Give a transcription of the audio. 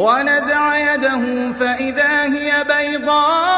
ونزع يده فإذا هي بيضاء